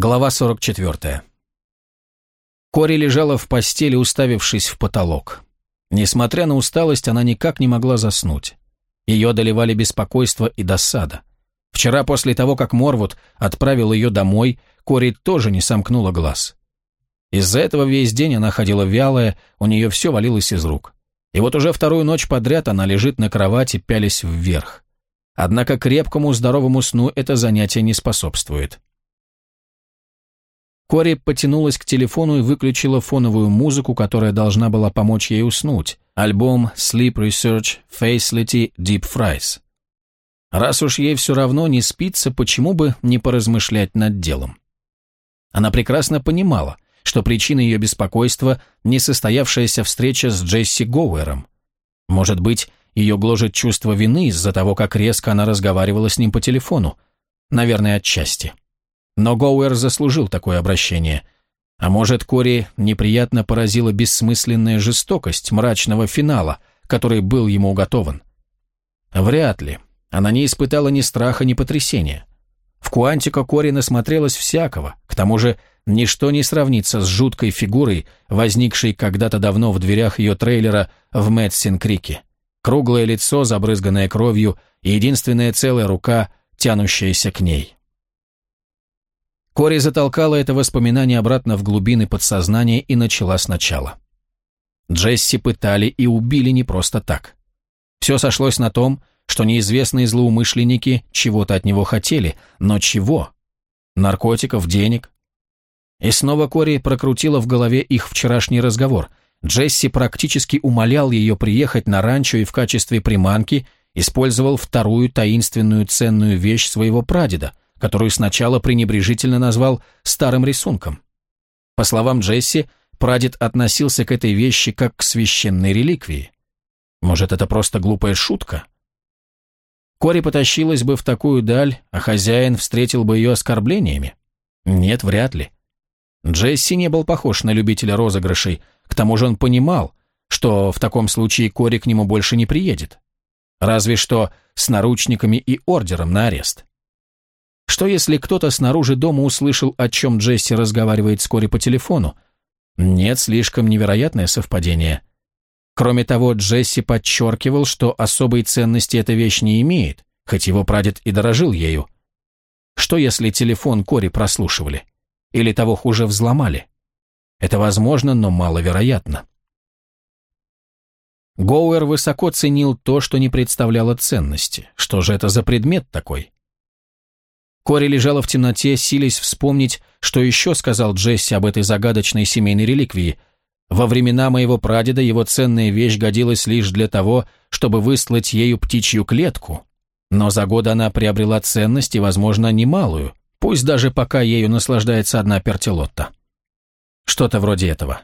Глава 44. Кори лежала в постели, уставившись в потолок. Несмотря на усталость, она никак не могла заснуть. Ее одолевали беспокойство и досада. Вчера, после того, как Морвуд отправил ее домой, Кори тоже не сомкнула глаз. Из-за этого весь день она ходила вялая, у нее все валилось из рук. И вот уже вторую ночь подряд она лежит на кровати, пялясь вверх. Однако крепкому здоровому сну это занятие не способствует. Кори потянулась к телефону и выключила фоновую музыку, которая должна была помочь ей уснуть. Альбом Sleep Research Facility Deep Fries. Раз уж ей все равно не спится, почему бы не поразмышлять над делом? Она прекрасно понимала, что причина ее беспокойства – несостоявшаяся встреча с Джесси Гоуэром. Может быть, ее гложет чувство вины из-за того, как резко она разговаривала с ним по телефону. Наверное, отчасти. Но Гоуэр заслужил такое обращение. А может, Кори неприятно поразила бессмысленная жестокость мрачного финала, который был ему уготован? Вряд ли. Она не испытала ни страха, ни потрясения. В Куантико Кори насмотрелась всякого, к тому же ничто не сравнится с жуткой фигурой, возникшей когда-то давно в дверях ее трейлера в Мэтсин-Крике. Круглое лицо, забрызганное кровью, и единственная целая рука, тянущаяся к ней. Кори затолкала это воспоминание обратно в глубины подсознания и начала сначала. Джесси пытали и убили не просто так. Все сошлось на том, что неизвестные злоумышленники чего-то от него хотели, но чего? Наркотиков, денег? И снова Кори прокрутила в голове их вчерашний разговор. Джесси практически умолял ее приехать на ранчо и в качестве приманки использовал вторую таинственную ценную вещь своего прадеда – которую сначала пренебрежительно назвал старым рисунком. По словам Джесси, прадед относился к этой вещи как к священной реликвии. Может, это просто глупая шутка? Кори потащилась бы в такую даль, а хозяин встретил бы ее оскорблениями? Нет, вряд ли. Джесси не был похож на любителя розыгрышей, к тому же он понимал, что в таком случае Кори к нему больше не приедет. Разве что с наручниками и ордером на арест. Что если кто-то снаружи дома услышал, о чем Джесси разговаривает вскоре по телефону? Нет, слишком невероятное совпадение. Кроме того, Джесси подчеркивал, что особой ценности эта вещь не имеет, хоть его прадед и дорожил ею. Что если телефон Кори прослушивали? Или того хуже взломали? Это возможно, но маловероятно. Гоуэр высоко ценил то, что не представляло ценности. Что же это за предмет такой? Кори лежала в темноте, силясь вспомнить, что еще сказал Джесси об этой загадочной семейной реликвии. Во времена моего прадеда его ценная вещь годилась лишь для того, чтобы выслать ею птичью клетку. Но за годы она приобрела ценность и, возможно, немалую, пусть даже пока ею наслаждается одна пертилотта. Что-то вроде этого.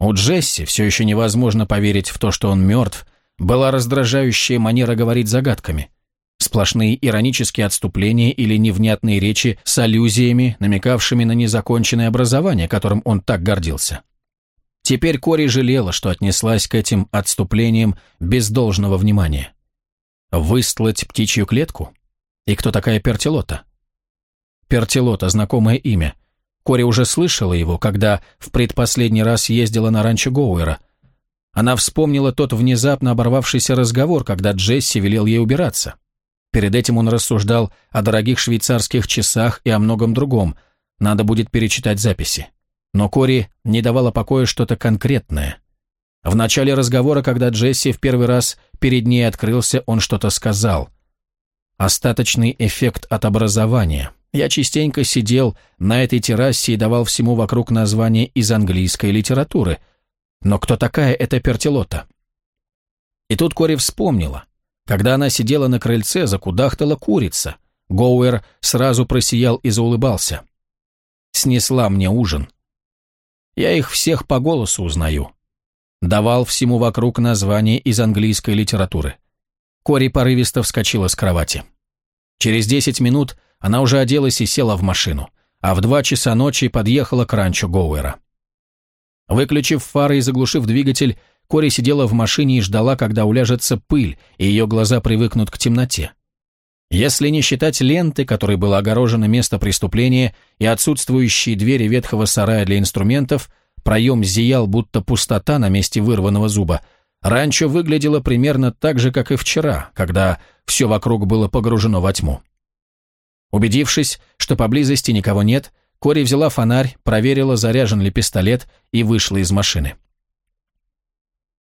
У Джесси все еще невозможно поверить в то, что он мертв, была раздражающая манера говорить загадками – Сплошные иронические отступления или невнятные речи с аллюзиями, намекавшими на незаконченное образование, которым он так гордился. Теперь Кори жалела, что отнеслась к этим отступлениям без должного внимания. Выстлать птичью клетку? И кто такая Пертилота? Пертилота – знакомое имя. Кори уже слышала его, когда в предпоследний раз ездила на ранчо Гоуэра. Она вспомнила тот внезапно оборвавшийся разговор, когда Джесси велел ей убираться. Перед этим он рассуждал о дорогих швейцарских часах и о многом другом. Надо будет перечитать записи. Но Кори не давала покоя что-то конкретное. В начале разговора, когда Джесси в первый раз перед ней открылся, он что-то сказал. Остаточный эффект от образования. Я частенько сидел на этой террасе и давал всему вокруг название из английской литературы. Но кто такая эта Пертилота? И тут Кори вспомнила. Когда она сидела на крыльце, закудахтала курица. Гоуэр сразу просиял и заулыбался. «Снесла мне ужин. Я их всех по голосу узнаю». Давал всему вокруг название из английской литературы. Кори порывисто вскочила с кровати. Через десять минут она уже оделась и села в машину, а в два часа ночи подъехала к ранчо Гоуэра. Выключив фары и заглушив двигатель, Кори сидела в машине и ждала, когда уляжется пыль, и ее глаза привыкнут к темноте. Если не считать ленты, которой было огорожено место преступления, и отсутствующие двери ветхого сарая для инструментов, проем зиял, будто пустота на месте вырванного зуба, ранчо выглядело примерно так же, как и вчера, когда все вокруг было погружено во тьму. Убедившись, что поблизости никого нет, Кори взяла фонарь, проверила, заряжен ли пистолет, и вышла из машины.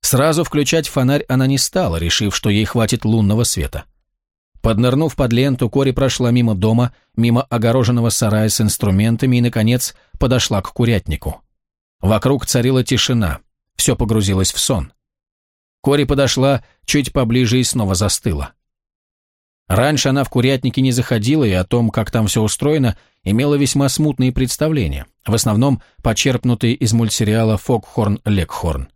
Сразу включать фонарь она не стала, решив, что ей хватит лунного света. Поднырнув под ленту, Кори прошла мимо дома, мимо огороженного сарая с инструментами и, наконец, подошла к курятнику. Вокруг царила тишина, все погрузилось в сон. Кори подошла чуть поближе и снова застыла. Раньше она в курятнике не заходила и о том, как там все устроено, имела весьма смутные представления, в основном почерпнутые из мультсериала «Фокхорн-Лекхорн».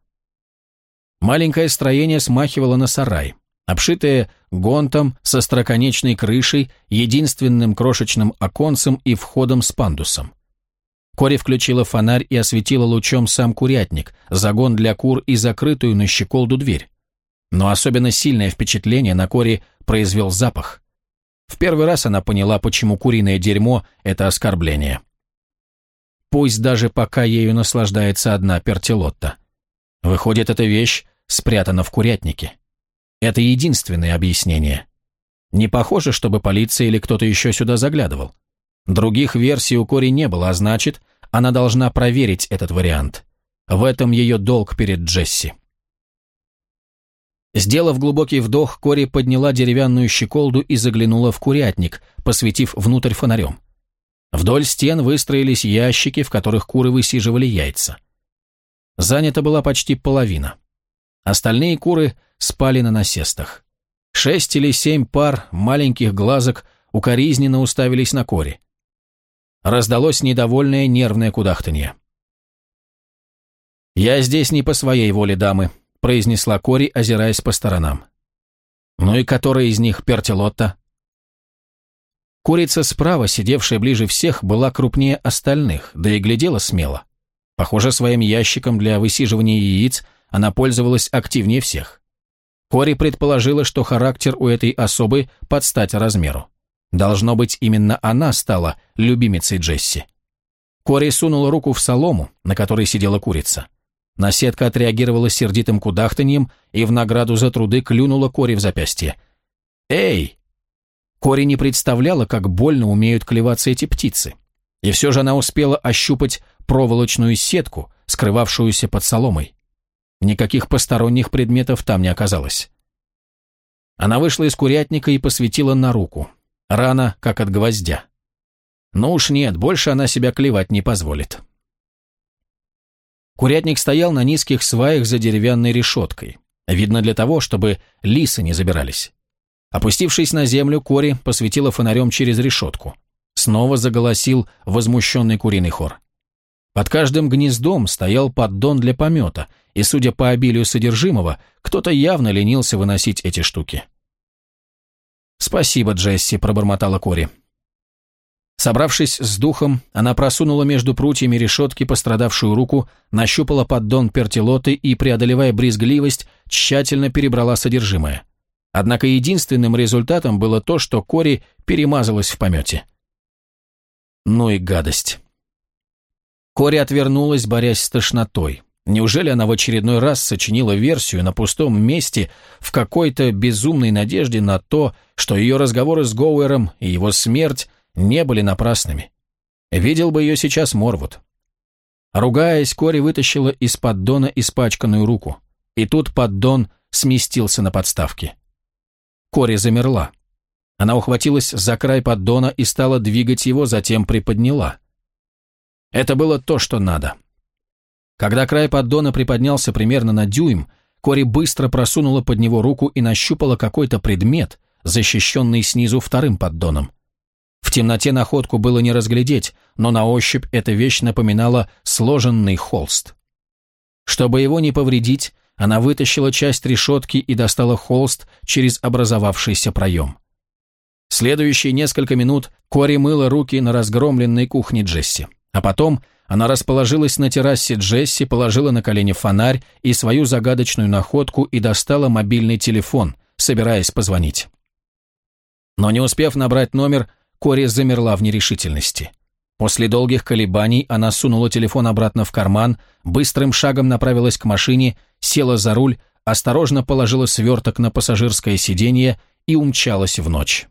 Маленькое строение смахивало на сарай обшитые гонтом со строконечной крышей, единственным крошечным оконцем и входом с пандусом. Кори включила фонарь и осветила лучом сам курятник, загон для кур и закрытую на щеколду дверь. Но особенно сильное впечатление на Кори произвел запах. В первый раз она поняла, почему куриное дерьмо – это оскорбление. Пусть даже пока ею наслаждается одна пертилотта. Выходит, эта вещь спрятана в курятнике. Это единственное объяснение. Не похоже, чтобы полиция или кто-то еще сюда заглядывал. Других версий у Кори не было, а значит, она должна проверить этот вариант. В этом ее долг перед Джесси. Сделав глубокий вдох, Кори подняла деревянную щеколду и заглянула в курятник, посветив внутрь фонарем. Вдоль стен выстроились ящики, в которых куры высиживали яйца. Занята была почти половина. Остальные куры спали на насестах. Шесть или семь пар маленьких глазок укоризненно уставились на Кори. Раздалось недовольное нервное кудахтанье. «Я здесь не по своей воле, дамы», — произнесла Кори, озираясь по сторонам. «Ну и которая из них Пертилотта?» Курица справа, сидевшая ближе всех, была крупнее остальных, да и глядела смело. Похоже, своим ящиком для высиживания яиц она пользовалась активнее всех. Кори предположила, что характер у этой особы под стать размеру. Должно быть, именно она стала любимицей Джесси. Кори сунула руку в солому, на которой сидела курица. Наседка отреагировала сердитым кудахтаньем и в награду за труды клюнула Кори в запястье. «Эй!» Кори не представляла, как больно умеют клеваться эти птицы. И все же она успела ощупать проволочную сетку, скрывавшуюся под соломой. Никаких посторонних предметов там не оказалось. Она вышла из курятника и посветила на руку. Рана, как от гвоздя. Но уж нет, больше она себя клевать не позволит. Курятник стоял на низких сваях за деревянной решеткой. Видно для того, чтобы лисы не забирались. Опустившись на землю, Кори посветила фонарем через решетку. Снова заголосил возмущенный куриный хор. Под каждым гнездом стоял поддон для помета, и, судя по обилию содержимого, кто-то явно ленился выносить эти штуки. «Спасибо, Джесси», — пробормотала Кори. Собравшись с духом, она просунула между прутьями решетки пострадавшую руку, нащупала поддон пертилоты и, преодолевая брезгливость, тщательно перебрала содержимое. Однако единственным результатом было то, что Кори перемазалась в помете. Ну и гадость. Кори отвернулась, борясь с тошнотой. Неужели она в очередной раз сочинила версию на пустом месте в какой-то безумной надежде на то, что ее разговоры с Гоуэром и его смерть не были напрасными? Видел бы ее сейчас Морвуд. Ругаясь, Кори вытащила из поддона испачканную руку. И тут поддон сместился на подставке. Кори замерла. Она ухватилась за край поддона и стала двигать его, затем приподняла. Это было то, что надо. Когда край поддона приподнялся примерно на дюйм, Кори быстро просунула под него руку и нащупала какой-то предмет, защищенный снизу вторым поддоном. В темноте находку было не разглядеть, но на ощупь эта вещь напоминала сложенный холст. Чтобы его не повредить, она вытащила часть решетки и достала холст через образовавшийся проем. Следующие несколько минут Кори мыла руки на разгромленной кухне Джесси. А потом она расположилась на террасе Джесси, положила на колени фонарь и свою загадочную находку и достала мобильный телефон, собираясь позвонить. Но не успев набрать номер, Кори замерла в нерешительности. После долгих колебаний она сунула телефон обратно в карман, быстрым шагом направилась к машине, села за руль, осторожно положила сверток на пассажирское сиденье и умчалась в ночь.